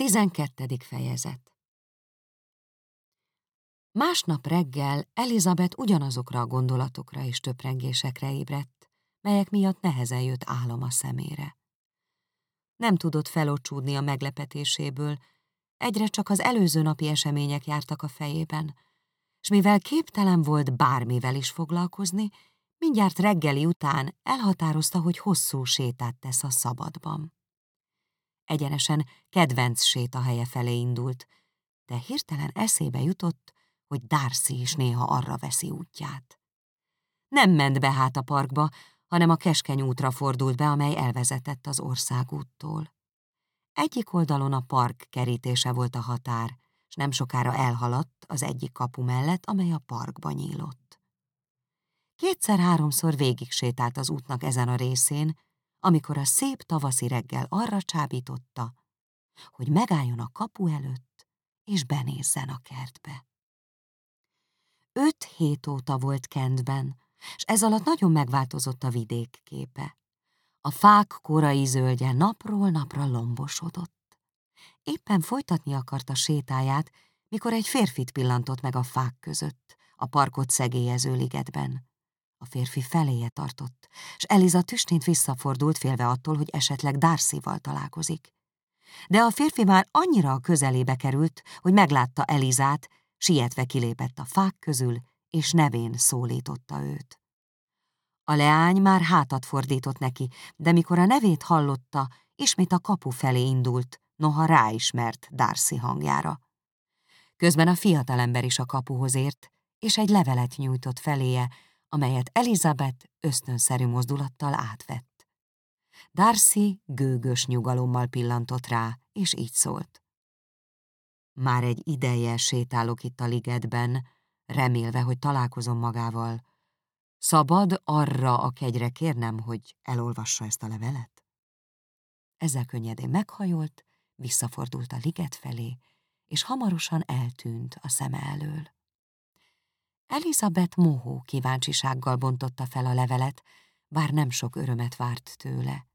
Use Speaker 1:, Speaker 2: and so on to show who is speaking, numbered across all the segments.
Speaker 1: Tizenkettedik fejezet Másnap reggel Elizabeth ugyanazokra a gondolatokra és töprengésekre ébredt, melyek miatt nehezen jött álom a szemére. Nem tudott felocsúdni a meglepetéséből, egyre csak az előző napi események jártak a fejében, és mivel képtelen volt bármivel is foglalkozni, mindjárt reggeli után elhatározta, hogy hosszú sétát tesz a szabadban egyenesen kedvenc sétahelye felé indult, de hirtelen eszébe jutott, hogy Darcy is néha arra veszi útját. Nem ment be hát a parkba, hanem a keskeny útra fordult be, amely elvezetett az országúttól. Egyik oldalon a park kerítése volt a határ, és nem sokára elhaladt az egyik kapu mellett, amely a parkba nyílott. Kétszer-háromszor végig sétált az útnak ezen a részén, amikor a szép tavaszi reggel arra csábította, hogy megálljon a kapu előtt, és benézzen a kertbe. Öt hét óta volt Kentben, és ez alatt nagyon megváltozott a vidék képe. A fák korai zöldje napról napra lombosodott. Éppen folytatni akarta sétáját, mikor egy férfit pillantott meg a fák között, a parkot szegélyező ligetben. A férfi feléje tartott, és Eliza tüstént visszafordult, félve attól, hogy esetleg Darcy-val találkozik. De a férfi már annyira a közelébe került, hogy meglátta Elizát, sietve kilépett a fák közül, és nevén szólította őt. A leány már hátat fordított neki, de mikor a nevét hallotta, ismét a kapu felé indult, noha ráismert Darcy hangjára. Közben a fiatalember is a kapuhoz ért, és egy levelet nyújtott feléje, amelyet Elizabeth ösztönszerű mozdulattal átvett. Darcy gőgös nyugalommal pillantott rá, és így szólt. Már egy ideje sétálok itt a ligetben, remélve, hogy találkozom magával. Szabad arra a kegyre kérnem, hogy elolvassa ezt a levelet? Ezzel könnyedén meghajolt, visszafordult a liget felé, és hamarosan eltűnt a szeme elől. Elizabeth mohó kíváncsisággal bontotta fel a levelet, bár nem sok örömet várt tőle.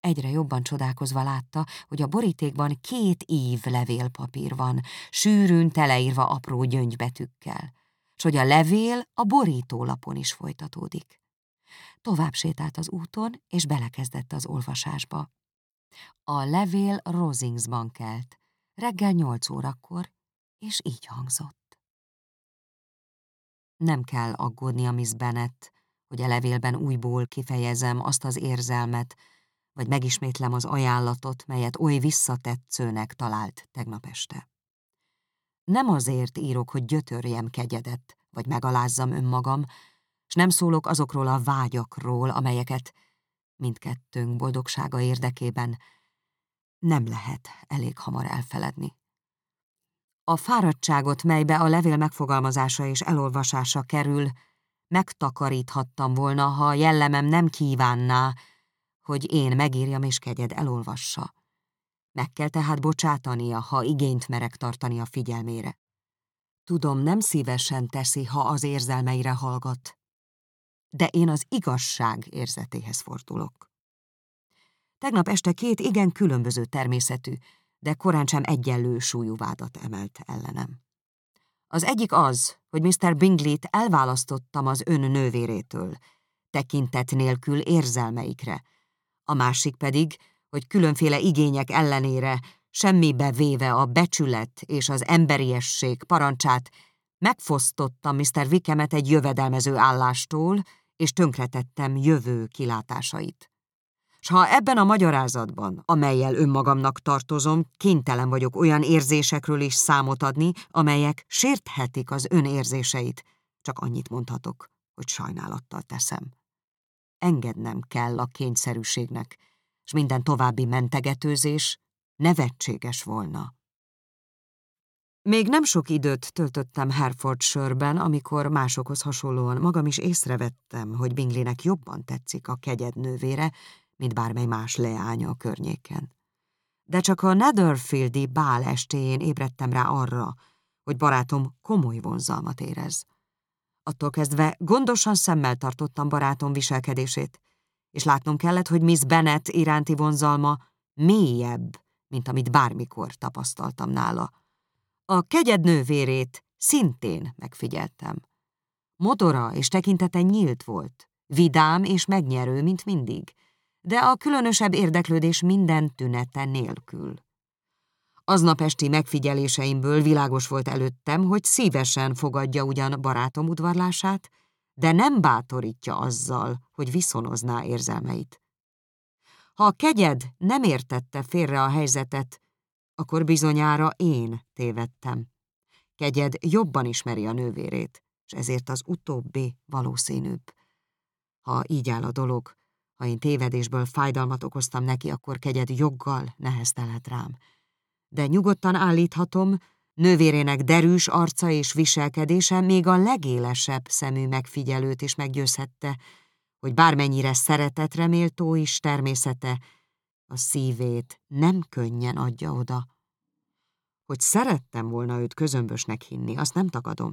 Speaker 1: Egyre jobban csodálkozva látta, hogy a borítékban két ív levélpapír van, sűrűn teleírva apró gyöngybetűkkel, s hogy a levél a borítólapon is folytatódik. Tovább sétált az úton, és belekezdett az olvasásba. A levél Rosingsban kelt, reggel nyolc órakor, és így hangzott. Nem kell aggódnia Miss Bennet, hogy a levélben újból kifejezem azt az érzelmet, vagy megismétlem az ajánlatot, melyet oly visszatetszőnek talált tegnap este. Nem azért írok, hogy gyötörjem kegyedet, vagy megalázzam önmagam, s nem szólok azokról a vágyakról, amelyeket mindkettőnk boldogsága érdekében nem lehet elég hamar elfeledni. A fáradtságot, melybe a levél megfogalmazása és elolvasása kerül, megtakaríthattam volna, ha a jellemem nem kívánná, hogy én megírjam és kegyed elolvassa. Meg kell tehát bocsátania, ha igényt merek tartani a figyelmére. Tudom, nem szívesen teszi, ha az érzelmeire hallgat, de én az igazság érzetéhez fordulok. Tegnap este két igen különböző természetű, de korán sem egyenlő súlyú vádat emelt ellenem. Az egyik az, hogy Mr. Bingley-t elválasztottam az ön nővérétől, tekintet nélkül érzelmeikre, a másik pedig, hogy különféle igények ellenére, semmibe véve a becsület és az emberiesség parancsát, megfosztottam Mr. Wickemet egy jövedelmező állástól, és tönkretettem jövő kilátásait. S ha ebben a magyarázatban, amelyel önmagamnak tartozom, kénytelen vagyok olyan érzésekről is számot adni, amelyek sérthetik az ön érzéseit, csak annyit mondhatok, hogy sajnálattal teszem. Engednem kell a kényszerűségnek, és minden további mentegetőzés nevetséges volna. Még nem sok időt töltöttem Herefordshire-ben, amikor másokhoz hasonlóan magam is észrevettem, hogy Bingleynek jobban tetszik a kegyed nővére, mint bármely más leánya a környéken. De csak a Netherfieldi bál estéjén ébredtem rá arra, hogy barátom komoly vonzalmat érez. Attól kezdve gondosan szemmel tartottam barátom viselkedését, és látnom kellett, hogy Miss Bennet iránti vonzalma mélyebb, mint amit bármikor tapasztaltam nála. A kegyed nővérét szintén megfigyeltem. Modora és tekintete nyílt volt, vidám és megnyerő, mint mindig, de a különösebb érdeklődés minden tünete nélkül. Aznap esti megfigyeléseimből világos volt előttem, hogy szívesen fogadja ugyan barátom udvarlását, de nem bátorítja azzal, hogy viszonozná érzelmeit. Ha a kegyed nem értette félre a helyzetet, akkor bizonyára én tévedtem. Kegyed jobban ismeri a nővérét, és ezért az utóbbi valószínűbb. Ha így áll a dolog, ha én tévedésből fájdalmat okoztam neki, akkor kegyed joggal neheztelhet rám. De nyugodtan állíthatom, nővérének derűs arca és viselkedése még a legélesebb szemű megfigyelőt is meggyőzhette, hogy bármennyire szeretetre méltó is természete, a szívét nem könnyen adja oda. Hogy szerettem volna őt közömbösnek hinni, azt nem tagadom,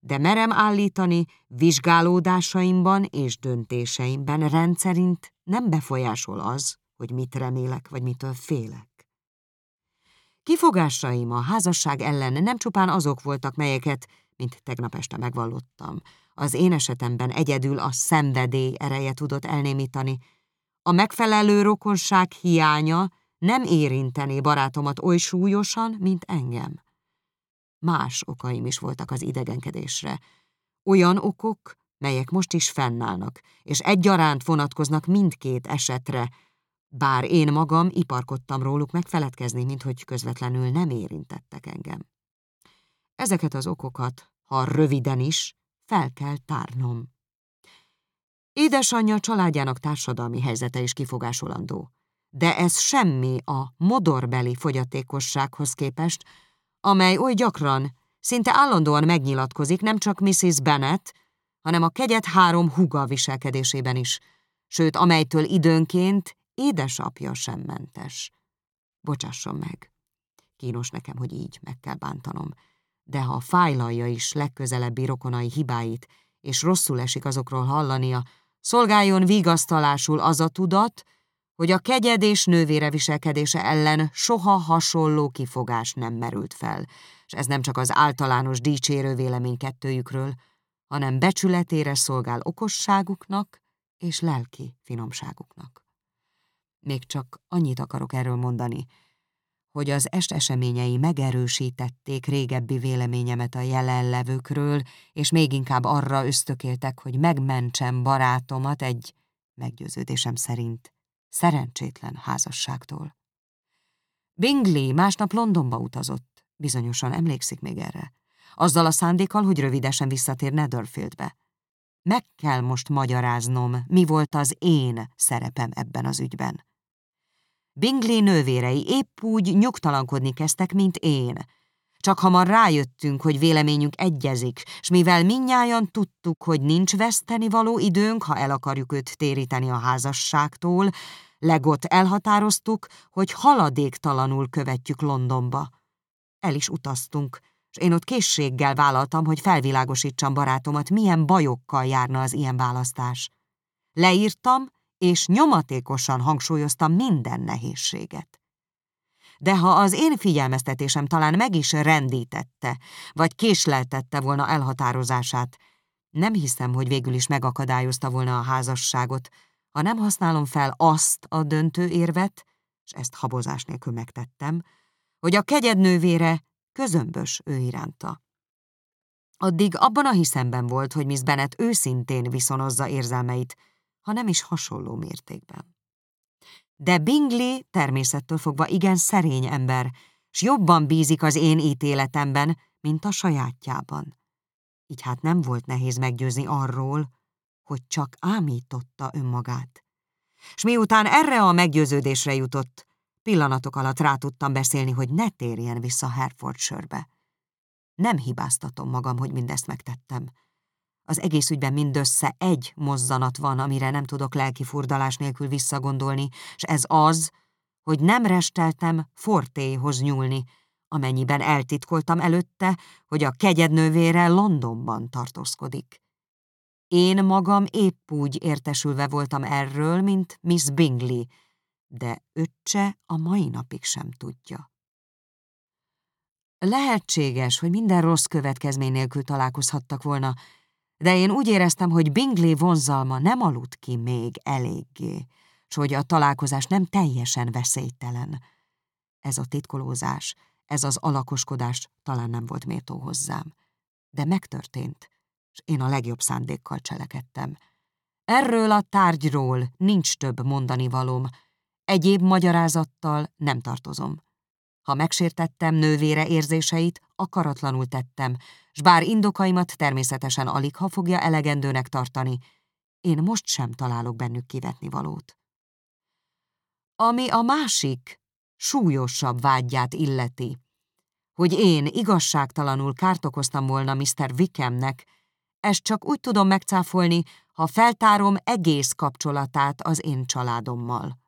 Speaker 1: de merem állítani, vizsgálódásaimban és döntéseimben rendszerint nem befolyásol az, hogy mit remélek, vagy mitől félek. Kifogásaim a házasság ellen nem csupán azok voltak, melyeket, mint tegnap este megvallottam, az én esetemben egyedül a szenvedély ereje tudott elnémítani. A megfelelő rokonság hiánya nem érintené barátomat oly súlyosan, mint engem. Más okaim is voltak az idegenkedésre. Olyan okok, melyek most is fennállnak, és egyaránt vonatkoznak mindkét esetre, bár én magam iparkodtam róluk megfeledkezni, minthogy közvetlenül nem érintettek engem. Ezeket az okokat, ha röviden is, fel kell tárnom. Édesanyja családjának társadalmi helyzete is kifogásolandó, de ez semmi a modorbeli fogyatékossághoz képest, amely oly gyakran, szinte állandóan megnyilatkozik nem csak Mrs. Bennet, hanem a kegyet három huga viselkedésében is, sőt, amelytől időnként édesapja sem mentes. Bocsásson meg. Kínos nekem, hogy így meg kell bántanom, de ha fájlalja is legközelebbi rokonai hibáit, és rosszul esik azokról hallania, szolgáljon vigasztalásul az a tudat, hogy a kegyedés nővére viselkedése ellen soha hasonló kifogás nem merült fel, és ez nem csak az általános dicsérő vélemény kettőjükről, hanem becsületére szolgál okosságuknak és lelki finomságuknak. Még csak annyit akarok erről mondani, hogy az est eseményei megerősítették régebbi véleményemet a jelenlevőkről, és még inkább arra ösztökéltek, hogy megmentsem barátomat egy, meggyőződésem szerint, szerencsétlen házasságtól. Bingley másnap Londonba utazott, bizonyosan emlékszik még erre, azzal a szándékkal, hogy rövidesen visszatér Netherfieldbe. Meg kell most magyaráznom, mi volt az én szerepem ebben az ügyben. Bingley nővérei épp úgy nyugtalankodni kezdtek, mint én. Csak hamar rájöttünk, hogy véleményünk egyezik, s mivel minnyáján tudtuk, hogy nincs veszteni való időnk, ha el akarjuk őt téríteni a házasságtól, legot elhatároztuk, hogy haladéktalanul követjük Londonba. El is utaztunk, és én ott készséggel vállaltam, hogy felvilágosítsam barátomat, milyen bajokkal járna az ilyen választás. Leírtam, és nyomatékosan hangsúlyoztam minden nehézséget. De ha az én figyelmeztetésem talán meg is rendítette, vagy késleltette volna elhatározását, nem hiszem, hogy végül is megakadályozta volna a házasságot, ha nem használom fel azt a döntő érvet, és ezt habozás nélkül megtettem, hogy a kegyednővére közömbös ő iránta. Addig abban a hiszemben volt, hogy Miss Bennet őszintén viszonozza érzelmeit, ha nem is hasonló mértékben. De Bingley természettől fogva igen szerény ember, s jobban bízik az én ítéletemben, mint a sajátjában. Így hát nem volt nehéz meggyőzni arról, hogy csak ámította önmagát. S miután erre a meggyőződésre jutott, pillanatok alatt rá tudtam beszélni, hogy ne térjen vissza Herefordshire-be. Nem hibáztatom magam, hogy mindezt megtettem. Az egész ügyben mindössze egy mozzanat van, amire nem tudok lelki furdalás nélkül visszagondolni, és ez az, hogy nem resteltem Fortéhoz nyúlni, amennyiben eltitkoltam előtte, hogy a kegyednővére Londonban tartózkodik. Én magam épp úgy értesülve voltam erről, mint Miss Bingley, de öccse a mai napig sem tudja. Lehetséges, hogy minden rossz következmény nélkül találkozhattak volna, de én úgy éreztem, hogy Bingley vonzalma nem aludt ki még eléggé, s hogy a találkozás nem teljesen veszélytelen. Ez a titkolózás, ez az alakoskodás talán nem volt méltó hozzám. De megtörtént, és én a legjobb szándékkal cselekedtem. Erről a tárgyról nincs több mondani valóm, egyéb magyarázattal nem tartozom. Ha megsértettem nővére érzéseit, akaratlanul tettem, s bár indokaimat természetesen alig ha fogja elegendőnek tartani, én most sem találok bennük kivetni valót. Ami a másik, súlyosabb vágyját illeti, hogy én igazságtalanul kárt okoztam volna Mr. Wickhamnek, ezt csak úgy tudom megcáfolni, ha feltárom egész kapcsolatát az én családommal.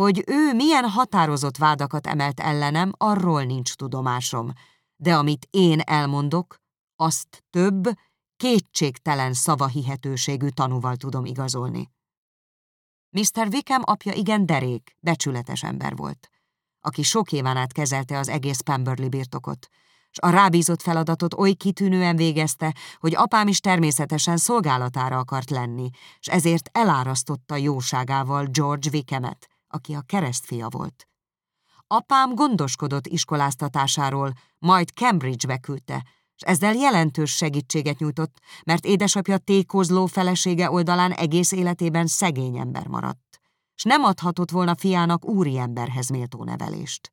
Speaker 1: Hogy ő milyen határozott vádakat emelt ellenem, arról nincs tudomásom, de amit én elmondok, azt több, kétségtelen szavahihetőségű tanúval tudom igazolni. Mr. Wickham apja igen derék, becsületes ember volt, aki sok éven át kezelte az egész Pemberley birtokot, s a rábízott feladatot oly kitűnően végezte, hogy apám is természetesen szolgálatára akart lenni, és ezért elárasztotta jóságával George Wickhamet, aki a keresztfia volt. Apám gondoskodott iskoláztatásáról, majd Cambridge-be küldte, és ezzel jelentős segítséget nyújtott, mert édesapja tékozló felesége oldalán egész életében szegény ember maradt, és nem adhatott volna fiának úriemberhez méltó nevelést.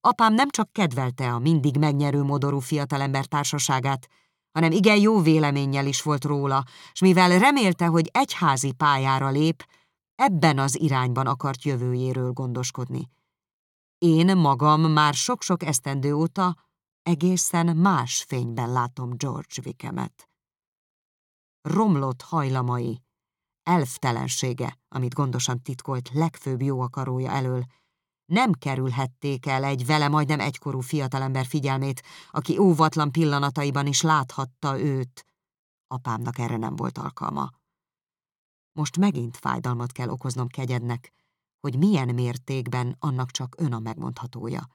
Speaker 1: Apám nem csak kedvelte a mindig megnyerő modorú fiatalember társaságát, hanem igen jó véleménnyel is volt róla, és mivel remélte, hogy egyházi pályára lép, ebben az irányban akart jövőjéről gondoskodni. Én magam már sok-sok esztendő óta egészen más fényben látom George Wickhamet. Romlott hajlamai, elftelensége, amit gondosan titkolt legfőbb jó akarója elől, nem kerülhették el egy vele majdnem egykorú fiatalember figyelmét, aki óvatlan pillanataiban is láthatta őt. Apámnak erre nem volt alkalma. Most megint fájdalmat kell okoznom kegyednek, hogy milyen mértékben annak csak ön a megmondhatója.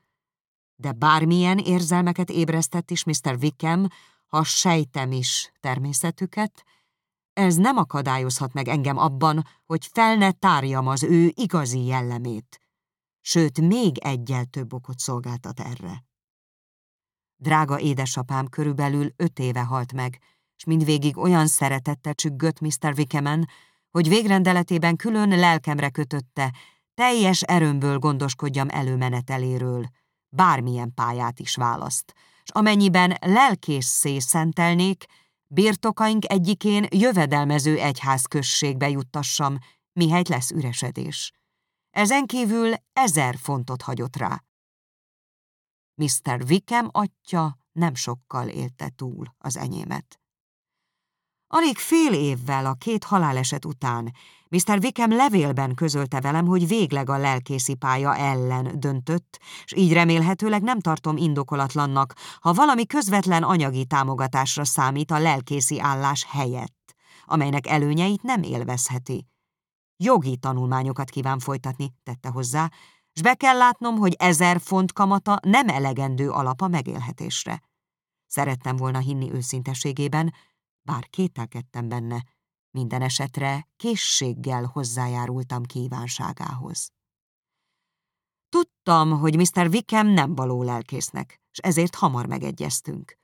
Speaker 1: De bármilyen érzelmeket ébresztett is Mr. Wickham, ha sejtem is természetüket, ez nem akadályozhat meg engem abban, hogy fel ne tárjam az ő igazi jellemét, sőt, még egyel több okot szolgáltat erre. Drága édesapám körülbelül öt éve halt meg, és mindvégig olyan szeretettel csüggött Mr. Wickhamen, hogy végrendeletében külön lelkemre kötötte, teljes erőmből gondoskodjam előmeneteléről, bármilyen pályát is választ, és amennyiben lelkészszé szentelnék, birtokaink egyikén jövedelmező egyházközségbe juttassam, mihelyt lesz üresedés. Ezen kívül ezer fontot hagyott rá. Mr. Wickham atya nem sokkal élte túl az enyémet. Alig fél évvel a két haláleset után Mr. Wickham levélben közölte velem, hogy végleg a lelkészi pálya ellen döntött, és így remélhetőleg nem tartom indokolatlannak, ha valami közvetlen anyagi támogatásra számít a lelkészi állás helyett, amelynek előnyeit nem élvezheti. Jogi tanulmányokat kíván folytatni, tette hozzá, s be kell látnom, hogy ezer font kamata nem elegendő alap a megélhetésre. Szerettem volna hinni őszinteségében, bár kételkedtem benne, minden esetre készséggel hozzájárultam kívánságához. Tudtam, hogy Mr. Wickham nem való lelkésznek, és ezért hamar megegyeztünk.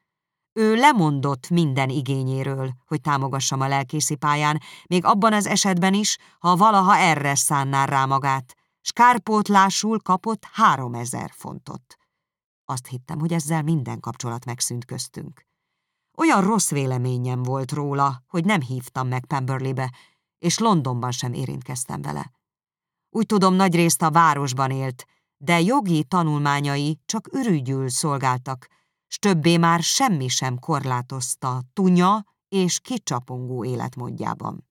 Speaker 1: Ő lemondott minden igényéről, hogy támogassam a lelkészi pályán, még abban az esetben is, ha valaha erre szánná rá magát, s kárpótlásul kapott háromezer fontot. Azt hittem, hogy ezzel minden kapcsolat megszűnt köztünk. Olyan rossz véleményem volt róla, hogy nem hívtam meg Pemberleybe, és Londonban sem érintkeztem vele. Úgy tudom, nagyrészt a városban élt, de jogi tanulmányai csak ürügyül szolgáltak, s többé már semmi sem korlátozta tunya és kicsapongó életmódjában.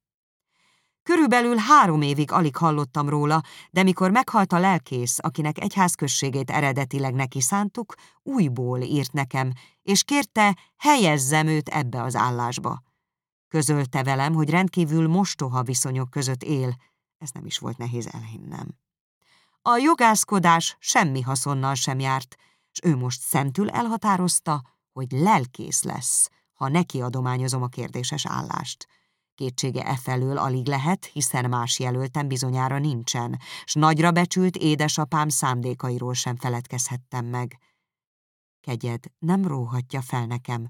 Speaker 1: Körülbelül három évig alig hallottam róla, de mikor meghalt a lelkész, akinek egyházközségét eredetileg neki szántuk, újból írt nekem, és kérte, helyezzem őt ebbe az állásba. Közölte velem, hogy rendkívül mostoha viszonyok között él, ez nem is volt nehéz elhinnem. A jogászkodás semmi haszonnal sem járt, és ő most szentül elhatározta, hogy lelkész lesz, ha neki adományozom a kérdéses állást. Kétsége e felől alig lehet, hiszen más jelöltem bizonyára nincsen, s nagyra becsült édesapám szándékairól sem feledkezhettem meg. Kegyed nem róhatja fel nekem,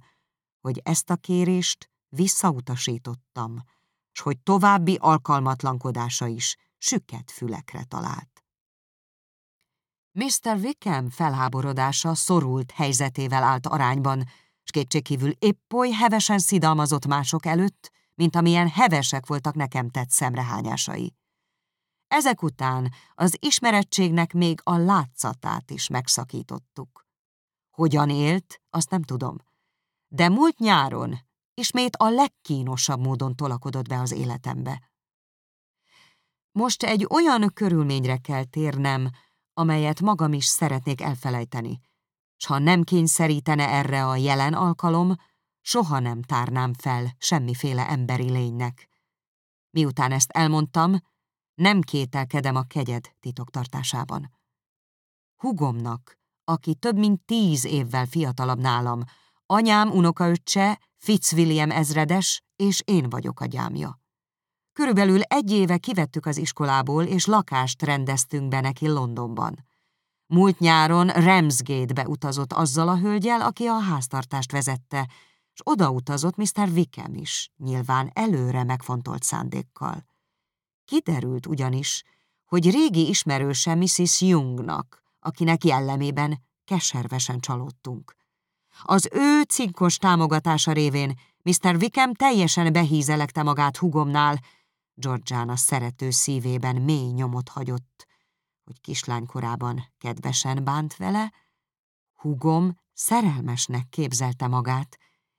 Speaker 1: hogy ezt a kérést visszautasítottam, s hogy további alkalmatlankodása is süket fülekre talált. Mr. Wickham felháborodása szorult helyzetével állt arányban, s kétségkívül épp oly hevesen szidalmazott mások előtt, mint amilyen hevesek voltak nekem tett szemrehányásai. Ezek után az ismerettségnek még a látszatát is megszakítottuk. Hogyan élt, azt nem tudom, de múlt nyáron ismét a legkínosabb módon tolakodott be az életembe. Most egy olyan körülményre kell térnem, amelyet magam is szeretnék elfelejteni, s ha nem kényszerítene erre a jelen alkalom, soha nem tárnám fel semmiféle emberi lénynek. Miután ezt elmondtam, nem kételkedem a kegyed titoktartásában. Hugomnak, aki több mint tíz évvel fiatalabb nálam, anyám unokaöccse, Fitzwilliam ezredes, és én vagyok a gyámja. Körülbelül egy éve kivettük az iskolából, és lakást rendeztünk be neki Londonban. Múlt nyáron Ramsgate-be utazott azzal a hölgyel, aki a háztartást vezette, és odautazott Mr. Wickham is, nyilván előre megfontolt szándékkal. Kiderült ugyanis, hogy régi ismerőse Mrs. Youngnak, akinek jellemében keservesen csalódtunk. Az ő cinkos támogatása révén Mr. Wickham teljesen behízelekte magát hugomnál, Georgiana szerető szívében mély nyomot hagyott, hogy kislánykorában kedvesen bánt vele, hugom szerelmesnek képzelte magát,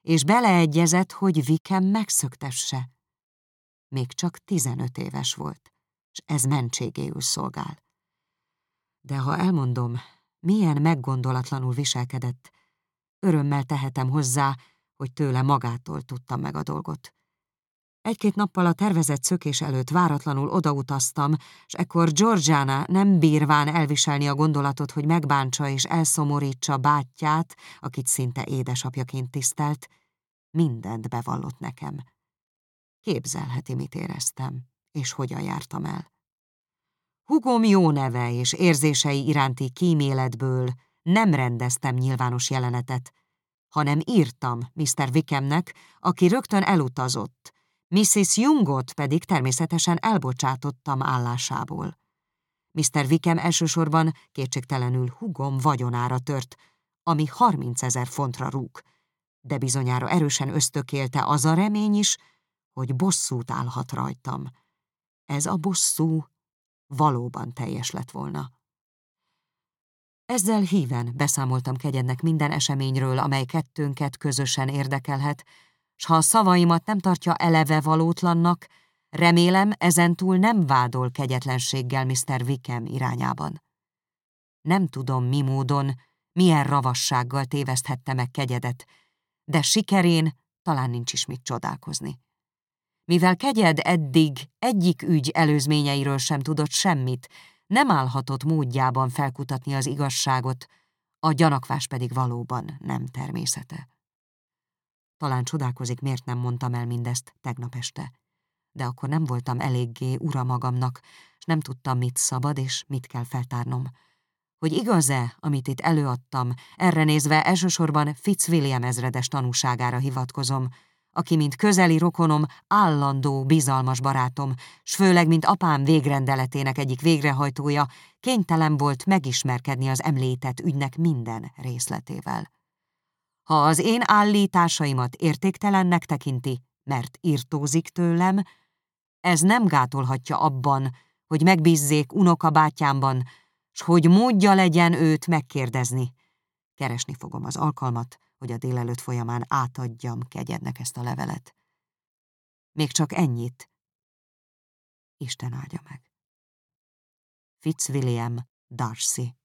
Speaker 1: és beleegyezett, hogy Vikem megszöktesse. Még csak tizenöt éves volt, és ez mentségéül szolgál. De ha elmondom, milyen meggondolatlanul viselkedett, örömmel tehetem hozzá, hogy tőle magától tudtam meg a dolgot. Egy-két nappal a tervezett szökés előtt váratlanul odautaztam, és ekkor Georgiana nem bírván elviselni a gondolatot, hogy megbántsa és elszomorítsa bátyját, akit szinte édesapjaként tisztelt, mindent bevallott nekem. Képzelheti, mit éreztem, és hogyan jártam el. Hugom jó neve és érzései iránti kíméletből nem rendeztem nyilvános jelenetet, hanem írtam Mr. Wickemnek, aki rögtön elutazott, Mrs. Jungot pedig természetesen elbocsátottam állásából. Mr. Wickham elsősorban kétségtelenül hugom vagyonára tört, ami harminc ezer fontra rúg, de bizonyára erősen ösztökélte az a remény is, hogy bosszút állhat rajtam. Ez a bosszú valóban teljes lett volna. Ezzel híven beszámoltam kegyednek minden eseményről, amely kettőnket közösen érdekelhet, s ha a szavaimat nem tartja eleve valótlannak, remélem ezentúl nem vádol kegyetlenséggel Mr. Wickham irányában. Nem tudom mi módon, milyen ravassággal téveszthette meg kegyedet, de sikerén talán nincs is mit csodálkozni. Mivel kegyed eddig egyik ügy előzményeiről sem tudott semmit, nem állhatott módjában felkutatni az igazságot, a gyanakvás pedig valóban nem természete. Talán csodálkozik, miért nem mondtam el mindezt tegnap este. De akkor nem voltam eléggé ura magamnak, és nem tudtam, mit szabad és mit kell feltárnom. Hogy igaz-e, amit itt előadtam, erre nézve elsősorban Fitzwilliam ezredes tanúságára hivatkozom, aki mint közeli rokonom, állandó, bizalmas barátom, s főleg, mint apám végrendeletének egyik végrehajtója, kénytelen volt megismerkedni az említett ügynek minden részletével. Ha az én állításaimat értéktelennek tekinti, mert írtózik tőlem, ez nem gátolhatja abban, hogy megbízzék unokabátyámban, s hogy módja legyen őt megkérdezni. Keresni fogom az alkalmat, hogy a délelőtt folyamán átadjam kegyednek ezt a levelet. Még csak ennyit. Isten áldja meg. Fitzwilliam Darcy